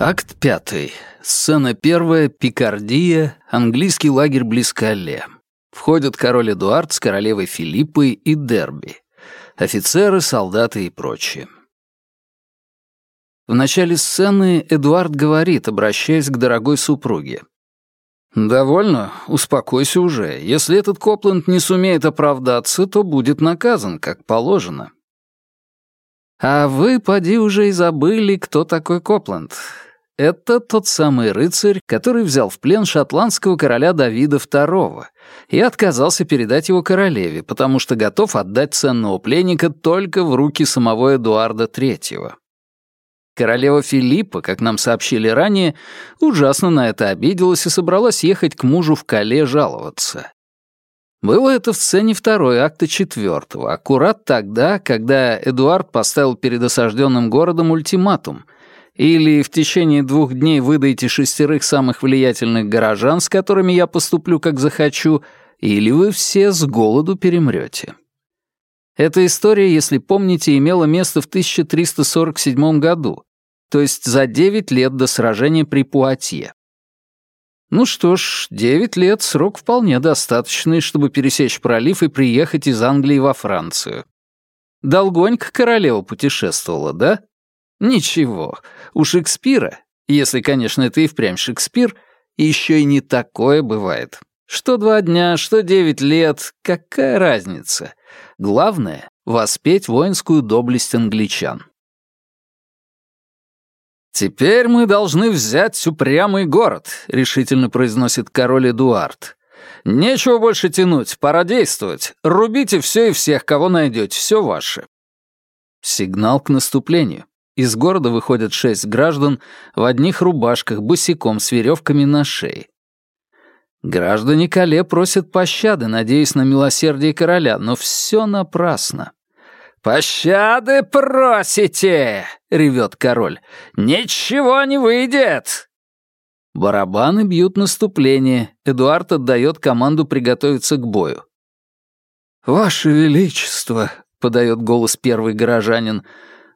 Акт пятый. Сцена первая. Пикардия. Английский лагерь близ Кале. Входят король Эдуард с королевой Филиппой и Дерби. Офицеры, солдаты и прочие. В начале сцены Эдуард говорит, обращаясь к дорогой супруге. «Довольно? Успокойся уже. Если этот Копленд не сумеет оправдаться, то будет наказан, как положено». «А вы, поди, уже и забыли, кто такой Копленд. Это тот самый рыцарь, который взял в плен шотландского короля Давида II и отказался передать его королеве, потому что готов отдать ценного пленника только в руки самого Эдуарда III. Королева Филиппа, как нам сообщили ранее, ужасно на это обиделась и собралась ехать к мужу в Кале жаловаться. Было это в сцене второй акта четвертого, аккурат тогда, когда Эдуард поставил перед осажденным городом ультиматум — или в течение двух дней выдайте шестерых самых влиятельных горожан, с которыми я поступлю, как захочу, или вы все с голоду перемрете. Эта история, если помните, имела место в 1347 году, то есть за 9 лет до сражения при Пуатье. Ну что ж, 9 лет — срок вполне достаточный, чтобы пересечь пролив и приехать из Англии во Францию. Долгонько королева путешествовала, да? Ничего, у Шекспира, если, конечно, это и впрямь Шекспир, еще и не такое бывает. Что два дня, что девять лет, какая разница? Главное — воспеть воинскую доблесть англичан. «Теперь мы должны взять упрямый город», — решительно произносит король Эдуард. «Нечего больше тянуть, пора действовать. Рубите все и всех, кого найдете, все ваше». Сигнал к наступлению. Из города выходят шесть граждан в одних рубашках, босиком, с веревками на шее. Граждане Кале просят пощады, надеясь на милосердие короля, но все напрасно. «Пощады просите!» — ревет король. «Ничего не выйдет!» Барабаны бьют наступление. Эдуард отдает команду приготовиться к бою. «Ваше Величество!» — подает голос первый горожанин.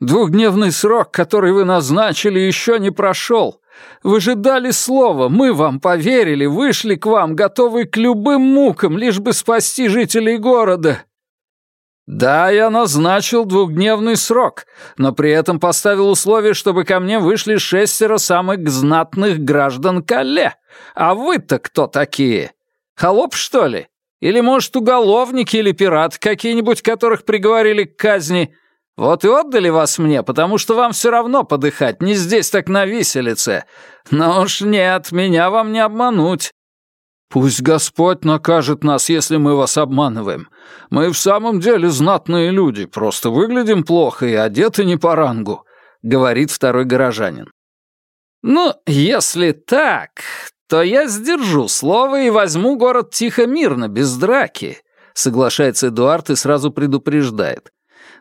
«Двухдневный срок, который вы назначили, еще не прошел. Вы же дали слово, мы вам поверили, вышли к вам, готовы к любым мукам, лишь бы спасти жителей города. «Да, я назначил двухдневный срок, но при этом поставил условие, чтобы ко мне вышли шестеро самых знатных граждан Кале. А вы-то кто такие? Холоп, что ли? Или, может, уголовники или пираты какие-нибудь, которых приговорили к казни? Вот и отдали вас мне, потому что вам все равно подыхать, не здесь, так на виселице. Но уж нет, меня вам не обмануть. «Пусть Господь накажет нас, если мы вас обманываем. Мы в самом деле знатные люди, просто выглядим плохо и одеты не по рангу», — говорит второй горожанин. «Ну, если так, то я сдержу слово и возьму город тихо-мирно, без драки», — соглашается Эдуард и сразу предупреждает.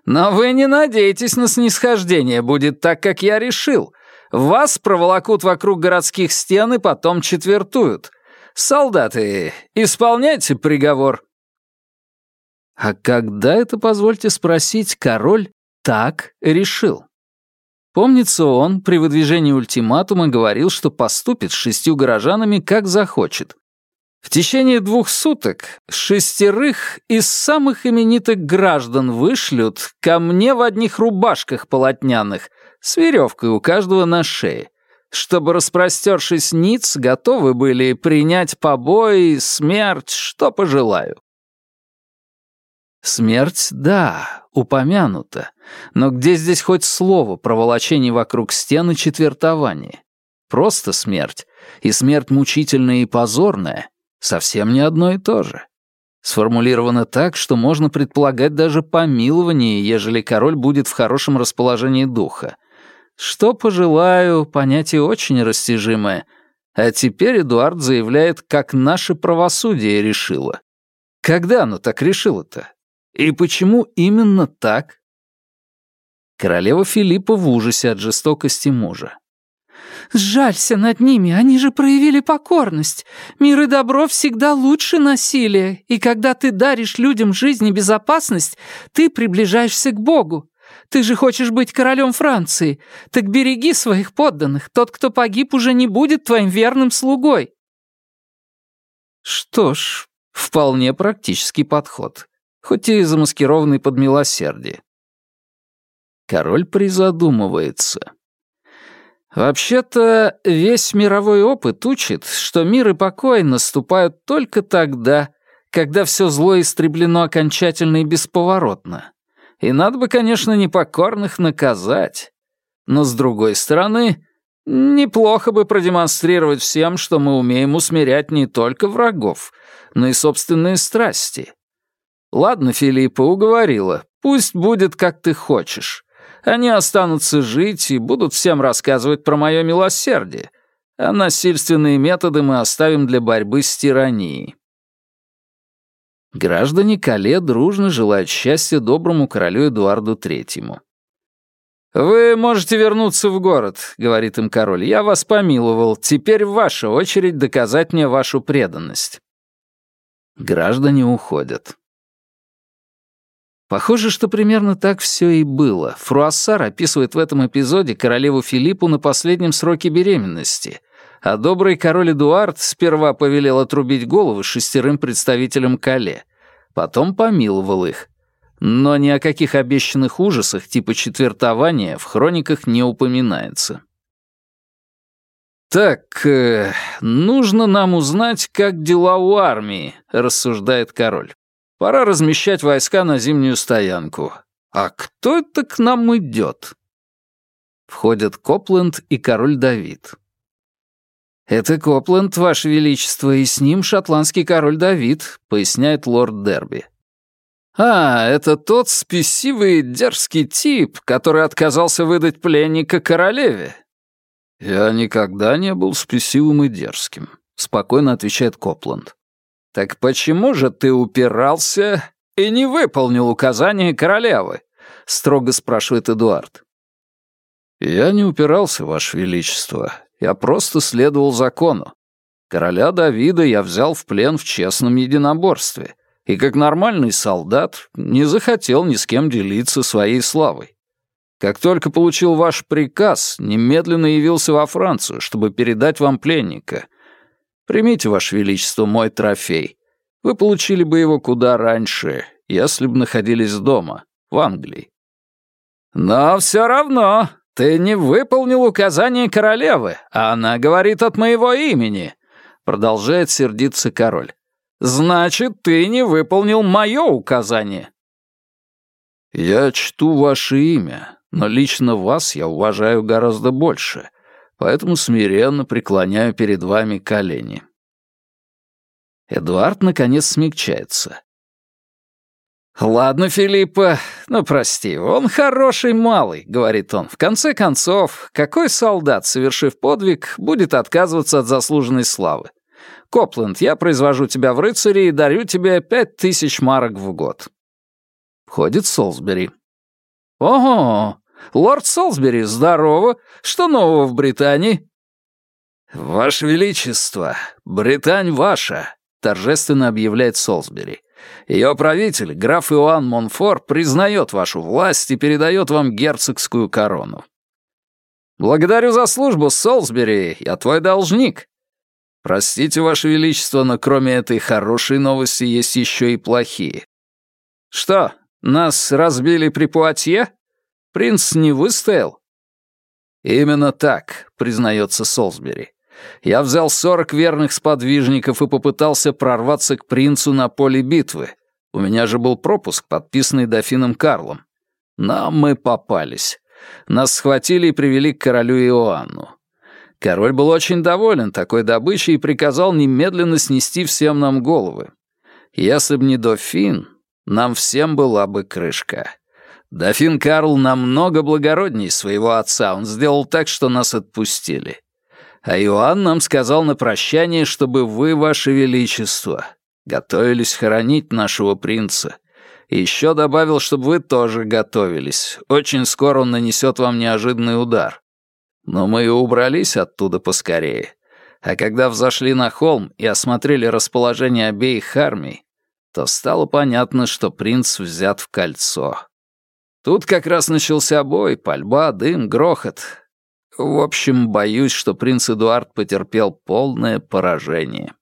«Но вы не надейтесь на снисхождение, будет так, как я решил. Вас проволокут вокруг городских стен и потом четвертуют. «Солдаты, исполняйте приговор!» А когда это, позвольте спросить, король так решил? Помнится, он при выдвижении ультиматума говорил, что поступит с шестью горожанами, как захочет. В течение двух суток шестерых из самых именитых граждан вышлют ко мне в одних рубашках полотняных, с веревкой у каждого на шее чтобы, распростершись ниц, готовы были принять побои, смерть, что пожелаю. Смерть, да, упомянута. Но где здесь хоть слово про волочение вокруг стены четвертования? Просто смерть. И смерть мучительная и позорная совсем не одно и то же. Сформулировано так, что можно предполагать даже помилование, ежели король будет в хорошем расположении духа. Что пожелаю, понятие очень растяжимое. А теперь Эдуард заявляет, как наше правосудие решило. Когда оно так решило-то? И почему именно так? Королева Филиппа в ужасе от жестокости мужа. «Сжалься над ними, они же проявили покорность. Мир и добро всегда лучше насилия, и когда ты даришь людям жизнь и безопасность, ты приближаешься к Богу. Ты же хочешь быть королем Франции. Так береги своих подданных. Тот, кто погиб, уже не будет твоим верным слугой». Что ж, вполне практический подход, хоть и замаскированный под милосердие. Король призадумывается. Вообще-то, весь мировой опыт учит, что мир и покой наступают только тогда, когда все зло истреблено окончательно и бесповоротно. И надо бы, конечно, непокорных наказать. Но, с другой стороны, неплохо бы продемонстрировать всем, что мы умеем усмирять не только врагов, но и собственные страсти. Ладно, Филиппа уговорила, пусть будет, как ты хочешь. Они останутся жить и будут всем рассказывать про мое милосердие, а насильственные методы мы оставим для борьбы с тиранией. Граждане Кале дружно желают счастья доброму королю Эдуарду Третьему. «Вы можете вернуться в город», — говорит им король. «Я вас помиловал. Теперь ваша очередь доказать мне вашу преданность». Граждане уходят. Похоже, что примерно так все и было. Фруассар описывает в этом эпизоде королеву Филиппу на последнем сроке беременности, а добрый король Эдуард сперва повелел отрубить головы шестерым представителям Кале, потом помиловал их. Но ни о каких обещанных ужасах типа четвертования в хрониках не упоминается. «Так, э, нужно нам узнать, как дела у армии», — рассуждает король. Пора размещать войска на зимнюю стоянку. А кто это к нам идет? Входят Копленд и король Давид. «Это Копленд, Ваше Величество, и с ним шотландский король Давид», — поясняет лорд Дерби. «А, это тот спесивый дерзкий тип, который отказался выдать пленника королеве». «Я никогда не был спесивым и дерзким», — спокойно отвечает Копланд. «Так почему же ты упирался и не выполнил указания королевы?» — строго спрашивает Эдуард. «Я не упирался, Ваше Величество. Я просто следовал закону. Короля Давида я взял в плен в честном единоборстве, и как нормальный солдат не захотел ни с кем делиться своей славой. Как только получил ваш приказ, немедленно явился во Францию, чтобы передать вам пленника, Примите, Ваше Величество, мой трофей. Вы получили бы его куда раньше, если бы находились дома, в Англии. Но все равно ты не выполнил указание королевы, а она говорит от моего имени, продолжает сердиться король. Значит, ты не выполнил мое указание. Я чту ваше имя, но лично вас я уважаю гораздо больше поэтому смиренно преклоняю перед вами колени». Эдуард, наконец, смягчается. «Ладно, Филиппа, ну прости, он хороший малый», — говорит он. «В конце концов, какой солдат, совершив подвиг, будет отказываться от заслуженной славы? Копленд, я произвожу тебя в рыцари и дарю тебе пять тысяч марок в год». Входит Солсбери. «Ого, Лорд Солсбери, здорово! Что нового в Британии?» «Ваше Величество, Британь ваша!» — торжественно объявляет Солсбери. «Ее правитель, граф Иоанн Монфор, признает вашу власть и передает вам герцогскую корону». «Благодарю за службу, Солсбери, я твой должник». «Простите, Ваше Величество, но кроме этой хорошей новости есть еще и плохие». «Что, нас разбили при Пуатье?» Принц не выстоял?» «Именно так», — признается Солсбери. «Я взял сорок верных сподвижников и попытался прорваться к принцу на поле битвы. У меня же был пропуск, подписанный дофином Карлом. Но мы попались. Нас схватили и привели к королю Иоанну. Король был очень доволен такой добычей и приказал немедленно снести всем нам головы. Если б не дофин, нам всем была бы крышка. Дофин Карл намного благородней своего отца, он сделал так, что нас отпустили. А Иоанн нам сказал на прощание, чтобы вы, ваше величество, готовились хоронить нашего принца. И еще добавил, чтобы вы тоже готовились. Очень скоро он нанесет вам неожиданный удар. Но мы и убрались оттуда поскорее. А когда взошли на холм и осмотрели расположение обеих армий, то стало понятно, что принц взят в кольцо. Тут как раз начался бой, пальба, дым, грохот. В общем, боюсь, что принц Эдуард потерпел полное поражение.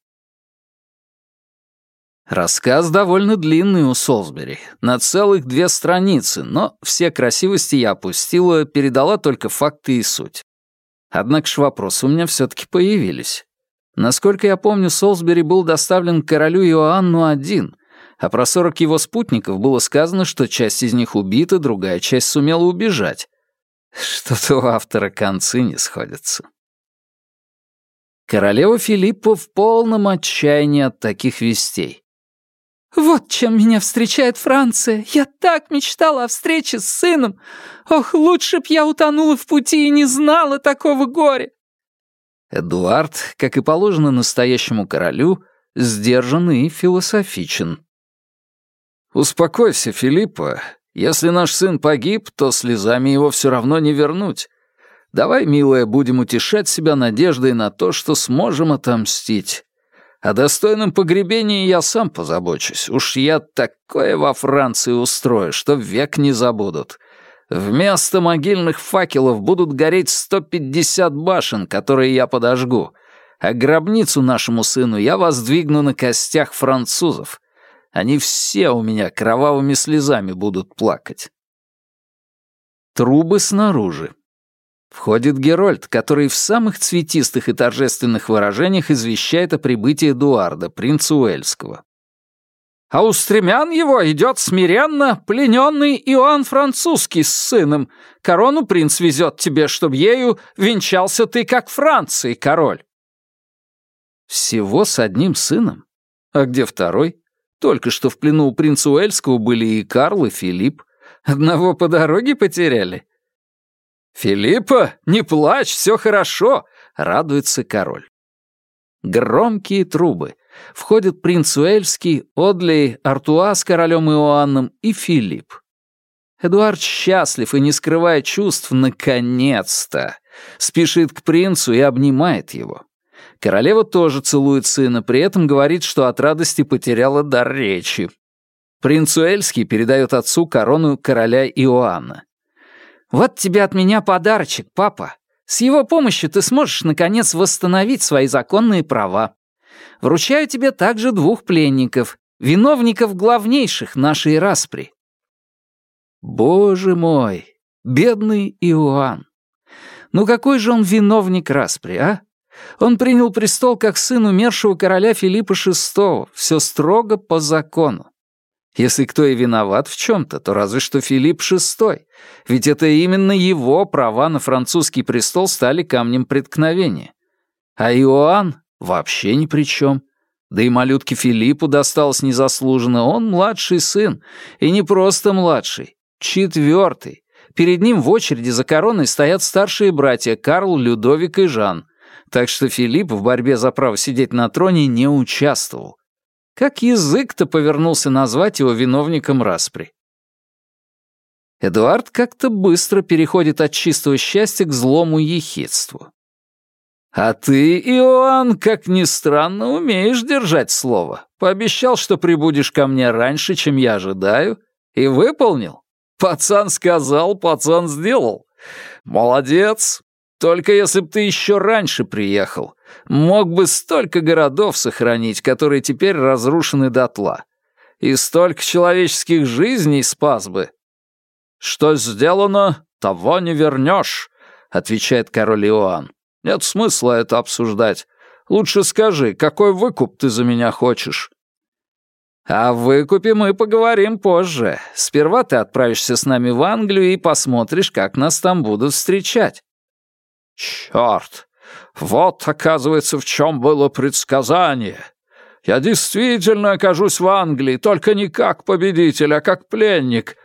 Рассказ довольно длинный у Солсбери, на целых две страницы, но все красивости я опустила, передала только факты и суть. Однако ж вопросы у меня все-таки появились. Насколько я помню, Солсбери был доставлен королю Иоанну один, а про сорок его спутников было сказано, что часть из них убита, другая часть сумела убежать. Что-то у автора концы не сходятся. Королева Филиппа в полном отчаянии от таких вестей. «Вот чем меня встречает Франция. Я так мечтала о встрече с сыном. Ох, лучше б я утонула в пути и не знала такого горя». Эдуард, как и положено настоящему королю, сдержан и философичен. «Успокойся, Филиппа. Если наш сын погиб, то слезами его все равно не вернуть. Давай, милая, будем утешать себя надеждой на то, что сможем отомстить. О достойном погребении я сам позабочусь. Уж я такое во Франции устрою, что век не забудут. Вместо могильных факелов будут гореть 150 башен, которые я подожгу. А гробницу нашему сыну я воздвигну на костях французов. Они все у меня кровавыми слезами будут плакать. Трубы снаружи. Входит Герольд, который в самых цветистых и торжественных выражениях извещает о прибытии Эдуарда, принца Уэльского. «А у стремян его идет смиренно плененный Иоанн Французский с сыном. Корону принц везет тебе, чтоб ею венчался ты, как Франции, король». Всего с одним сыном? А где второй? Только что в плену у принца Уэльского были и Карл, и Филипп. Одного по дороге потеряли. «Филиппа, не плачь, все хорошо!» — радуется король. Громкие трубы. Входят принц Уэльский, Одли, Артуа с королем Иоанном и Филипп. Эдуард счастлив и, не скрывая чувств, наконец-то спешит к принцу и обнимает его. Королева тоже целует сына, при этом говорит, что от радости потеряла дар речи. Принц Уэльский передает отцу корону короля Иоанна. «Вот тебе от меня подарочек, папа. С его помощью ты сможешь, наконец, восстановить свои законные права. Вручаю тебе также двух пленников, виновников главнейших нашей распри». Боже мой, бедный Иоанн. Ну какой же он виновник распри, а? Он принял престол как сын умершего короля Филиппа VI, все строго по закону. Если кто и виноват в чем-то, то разве что Филипп VI, ведь это именно его права на французский престол стали камнем преткновения. А Иоанн вообще ни при чем. Да и малютке Филиппу досталось незаслуженно, он младший сын, и не просто младший, четвертый. Перед ним в очереди за короной стоят старшие братья Карл, Людовик и Жан, так что Филипп в борьбе за право сидеть на троне не участвовал. Как язык-то повернулся назвать его виновником распри? Эдуард как-то быстро переходит от чистого счастья к злому ехидству. «А ты, Иоанн, как ни странно, умеешь держать слово. Пообещал, что прибудешь ко мне раньше, чем я ожидаю, и выполнил. Пацан сказал, пацан сделал. Молодец. Только если б ты еще раньше приехал, мог бы столько городов сохранить, которые теперь разрушены дотла. И столько человеческих жизней спас бы. «Что сделано, того не вернешь», — отвечает король Иоанн. «Нет смысла это обсуждать. Лучше скажи, какой выкуп ты за меня хочешь?» «О выкупе мы поговорим позже. Сперва ты отправишься с нами в Англию и посмотришь, как нас там будут встречать». «Черт! Вот, оказывается, в чем было предсказание. Я действительно окажусь в Англии, только не как победитель, а как пленник.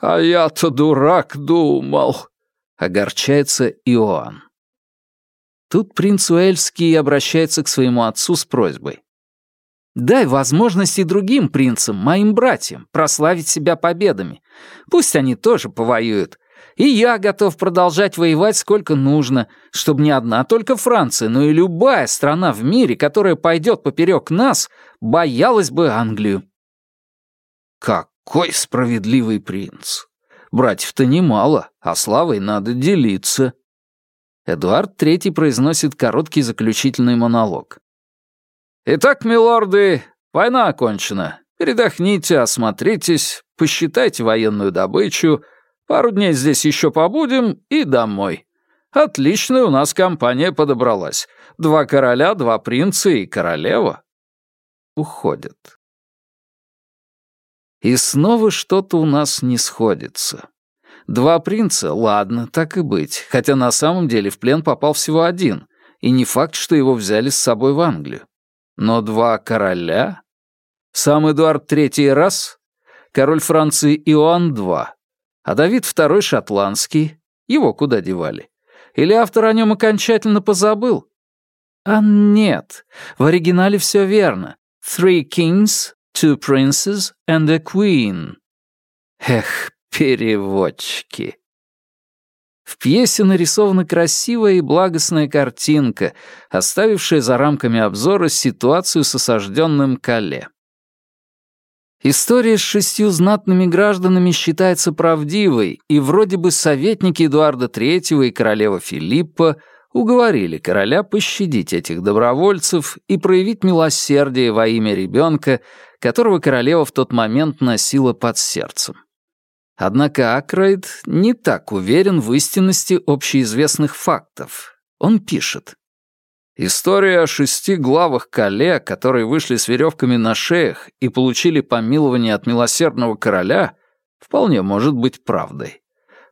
А я-то дурак думал». Огорчается Иоанн. Тут принц Уэльский обращается к своему отцу с просьбой. «Дай возможность и другим принцам, моим братьям, прославить себя победами. Пусть они тоже повоюют. И я готов продолжать воевать сколько нужно, чтобы не одна только Франция, но и любая страна в мире, которая пойдет поперек нас, боялась бы Англию. Какой справедливый принц! Братьев-то немало, а славой надо делиться. Эдуард III произносит короткий заключительный монолог. «Итак, милорды, война окончена. Передохните, осмотритесь, посчитайте военную добычу, пару дней здесь еще побудем и домой. Отличная у нас компания подобралась. Два короля, два принца и королева». Уходят. И снова что-то у нас не сходится. Два принца, ладно, так и быть, хотя на самом деле в плен попал всего один, и не факт, что его взяли с собой в Англию. Но два короля? Сам Эдуард III раз, король Франции Иоанн II, а Давид II шотландский, его куда девали? Или автор о нем окончательно позабыл? А нет, в оригинале все верно. Three kings, two princes and a queen. Эх, переводчики. В пьесе нарисована красивая и благостная картинка, оставившая за рамками обзора ситуацию с осажденным Кале. История с шестью знатными гражданами считается правдивой, и вроде бы советники Эдуарда III и королева Филиппа уговорили короля пощадить этих добровольцев и проявить милосердие во имя ребенка, которого королева в тот момент носила под сердцем. Однако Акроид не так уверен в истинности общеизвестных фактов. Он пишет. История о шести главах Кале, которые вышли с веревками на шеях и получили помилование от милосердного короля, вполне может быть правдой.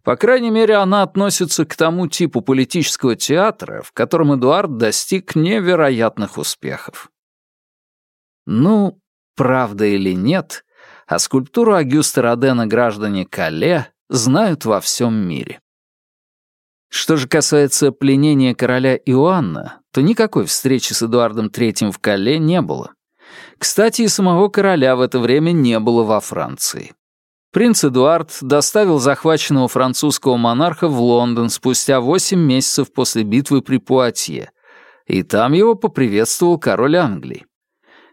По крайней мере, она относится к тому типу политического театра, в котором Эдуард достиг невероятных успехов. Ну, правда или нет, а скульптуру Агюста Родена граждане Кале знают во всем мире. Что же касается пленения короля Иоанна, то никакой встречи с Эдуардом III в Кале не было. Кстати, и самого короля в это время не было во Франции. Принц Эдуард доставил захваченного французского монарха в Лондон спустя 8 месяцев после битвы при Пуатье, и там его поприветствовал король Англии.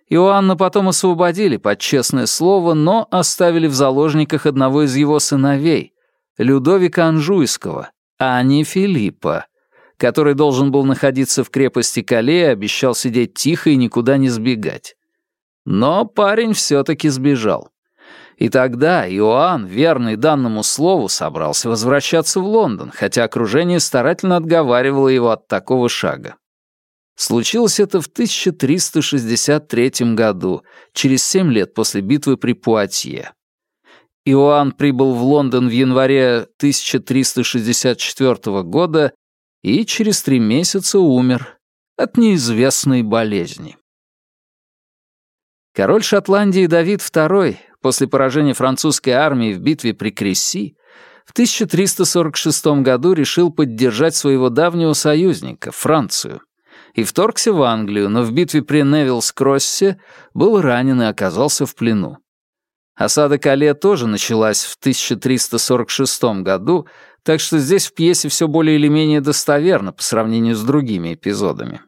Иоанна потом освободили под честное слово, но оставили в заложниках одного из его сыновей, Людовика Анжуйского, а не Филиппа, который должен был находиться в крепости Кале обещал сидеть тихо и никуда не сбегать. Но парень все-таки сбежал. И тогда Иоанн, верный данному слову, собрался возвращаться в Лондон, хотя окружение старательно отговаривало его от такого шага. Случилось это в 1363 году, через семь лет после битвы при Пуатье. Иоанн прибыл в Лондон в январе 1364 года и через три месяца умер от неизвестной болезни. Король Шотландии Давид II после поражения французской армии в битве при Кресси в 1346 году решил поддержать своего давнего союзника, Францию, и вторгся в Англию, но в битве при Невиллс-Кроссе был ранен и оказался в плену. Осада Кале тоже началась в 1346 году, так что здесь в пьесе все более или менее достоверно по сравнению с другими эпизодами.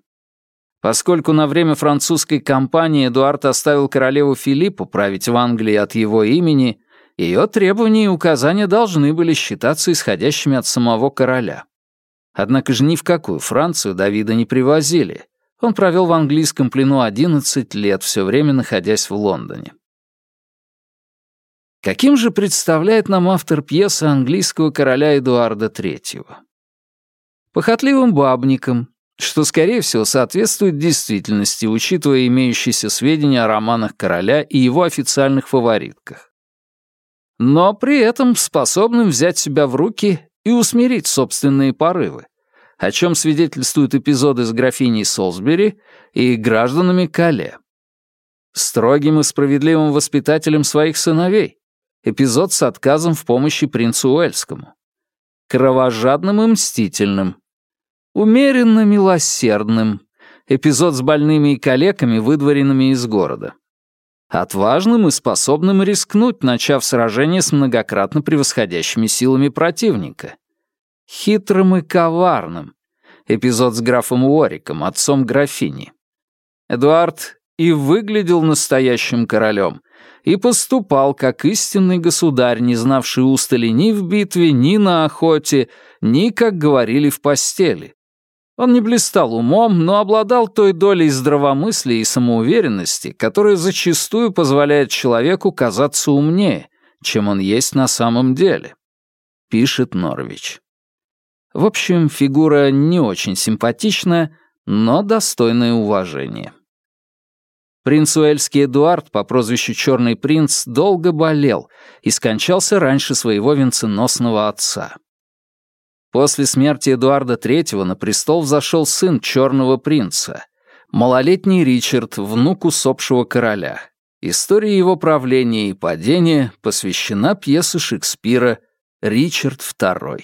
Поскольку на время французской кампании Эдуард оставил королеву Филиппу править в Англии от его имени, ее требования и указания должны были считаться исходящими от самого короля. Однако же ни в какую Францию Давида не привозили. Он провел в английском плену 11 лет, все время находясь в Лондоне. Каким же представляет нам автор пьесы английского короля Эдуарда III? Похотливым бабником, что, скорее всего, соответствует действительности, учитывая имеющиеся сведения о романах короля и его официальных фаворитках. Но при этом способным взять себя в руки и усмирить собственные порывы, о чем свидетельствуют эпизоды с графиней Солсбери и гражданами Кале. Строгим и справедливым воспитателем своих сыновей, эпизод с отказом в помощи принцу Уэльскому. Кровожадным и мстительным, умеренно милосердным, эпизод с больными и калеками, выдворенными из города. Отважным и способным рискнуть, начав сражение с многократно превосходящими силами противника. Хитрым и коварным. Эпизод с графом Уориком, отцом графини. Эдуард и выглядел настоящим королем, и поступал как истинный государь, не знавший устали ни в битве, ни на охоте, ни, как говорили, в постели. Он не блистал умом, но обладал той долей здравомыслия и самоуверенности, которая зачастую позволяет человеку казаться умнее, чем он есть на самом деле. Пишет Норвич. В общем, фигура не очень симпатичная, но достойная уважения. Принц Уэльский Эдуард по прозвищу Черный принц долго болел и скончался раньше своего венценосного отца. После смерти Эдуарда III на престол взошел сын Черного принца, малолетний Ричард, внук усопшего короля. История его правления и падения посвящена пьесе Шекспира «Ричард II».